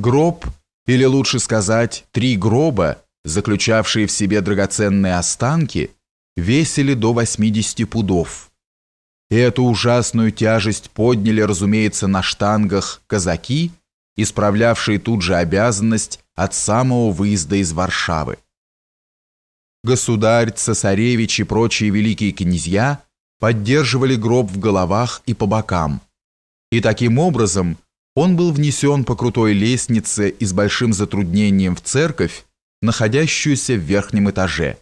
Гроб, или лучше сказать, три гроба, заключавшие в себе драгоценные останки, весили до 80 пудов. Эту ужасную тяжесть подняли, разумеется, на штангах казаки, исправлявшие тут же обязанность от самого выезда из Варшавы. Государь, цесаревич и прочие великие князья поддерживали гроб в головах и по бокам. И таким образом он был внесен по крутой лестнице и с большим затруднением в церковь, находящуюся в верхнем этаже.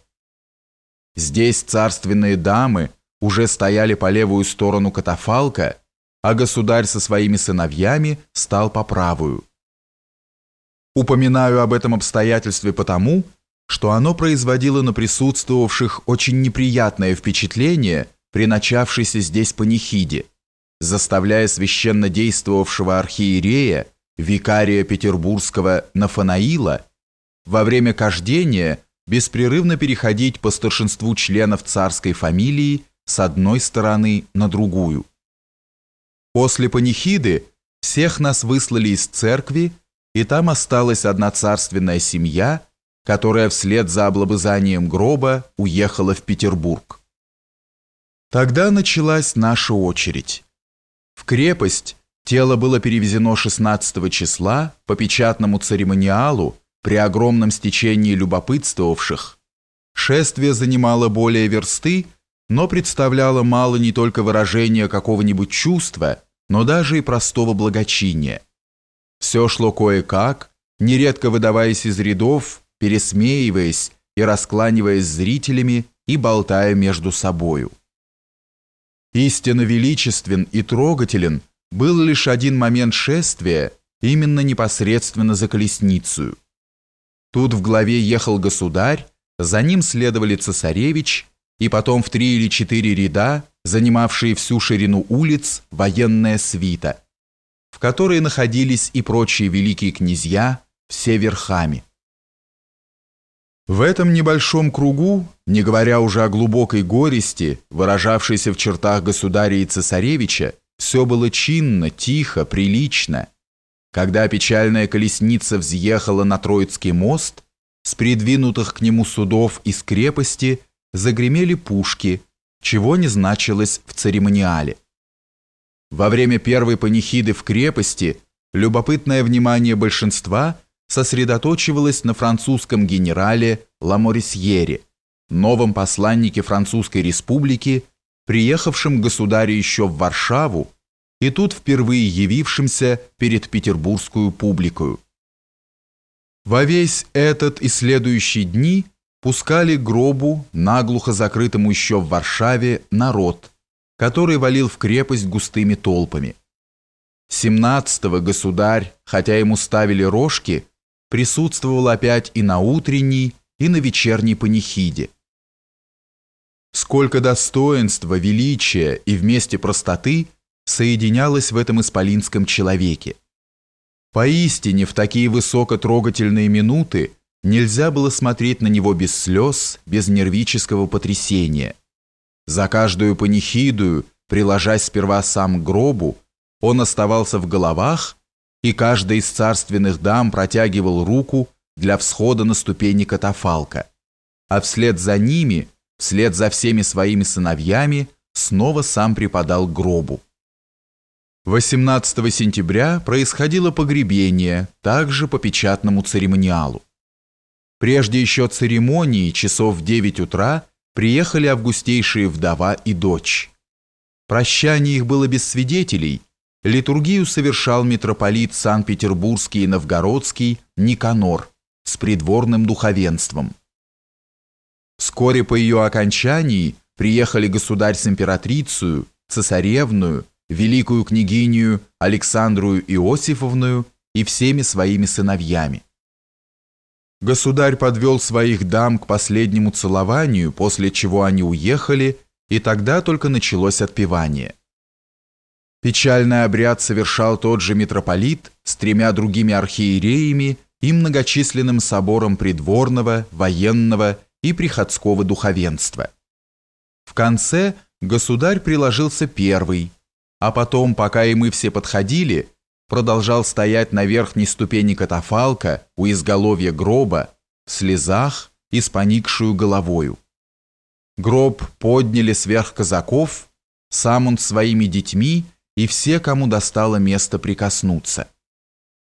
Здесь царственные дамы уже стояли по левую сторону катафалка, а государь со своими сыновьями стал по правую. Упоминаю об этом обстоятельстве потому, что оно производило на присутствовавших очень неприятное впечатление при начавшейся здесь панихиде, заставляя священно действовавшего архиерея, викария петербургского Нафанаила, во время кождения беспрерывно переходить по старшинству членов царской фамилии с одной стороны на другую. После панихиды всех нас выслали из церкви, и там осталась одна царственная семья, которая вслед за облобызанием гроба уехала в Петербург. Тогда началась наша очередь. В крепость тело было перевезено 16 числа по печатному церемониалу при огромном стечении любопытствовавших. Шествие занимало более версты, но представляло мало не только выражения какого-нибудь чувства, но даже и простого благочиния. Все шло кое-как, нередко выдаваясь из рядов, пересмеиваясь и раскланиваясь с зрителями и болтая между собою. Истинно величествен и трогателен был лишь один момент шествия, именно непосредственно за колесницу. Тут в главе ехал государь, за ним следовали цесаревич, и потом в три или четыре ряда, занимавшие всю ширину улиц, военная свита, в которой находились и прочие великие князья, все верхами. В этом небольшом кругу, не говоря уже о глубокой горести, выражавшейся в чертах государя и цесаревича, все было чинно, тихо, прилично. Когда печальная колесница взъехала на Троицкий мост, с придвинутых к нему судов из крепости загремели пушки, чего не значилось в церемониале. Во время первой панихиды в крепости любопытное внимание большинства сосредоточивалось на французском генерале Ламорисьере, новом посланнике Французской республики, приехавшем государю еще в Варшаву и тут впервые явившимся перед петербургскую публикою. Во весь этот и следующие дни пускали гробу, наглухо закрытому еще в Варшаве, народ, который валил в крепость густыми толпами. 17-го государь, хотя ему ставили рожки, присутствовал опять и на утренней, и на вечерней панихиде. Сколько достоинства, величия и вместе простоты соединялось в этом исполинском человеке. Поистине, в такие высокотрогательные минуты нельзя было смотреть на него без слез, без нервического потрясения. За каждую панихиду, приложась сперва сам к гробу, он оставался в головах, и каждая из царственных дам протягивал руку для всхода на ступени катафалка, а вслед за ними, вслед за всеми своими сыновьями, снова сам припадал к гробу. 18 сентября происходило погребение, также по печатному церемониалу. Прежде еще церемонии, часов в 9 утра, приехали августейшие вдова и дочь. Прощание их было без свидетелей, литургию совершал митрополит Санкт-Петербургский и Новгородский Никанор с придворным духовенством. Вскоре по ее окончании приехали государь с императрицей, цесаревную, великую княгиню Александру Иосифовну и всеми своими сыновьями. Государь подвел своих дам к последнему целованию, после чего они уехали, и тогда только началось отпевание. Печальный обряд совершал тот же митрополит с тремя другими архиереями и многочисленным собором придворного, военного и приходского духовенства. В конце государь приложился первый, а потом, пока и мы все подходили, продолжал стоять на верхней ступени катафалка у изголовья гроба, в слезах и с поникшую головою. Гроб подняли сверх казаков, сам он своими детьми и все, кому достало место прикоснуться –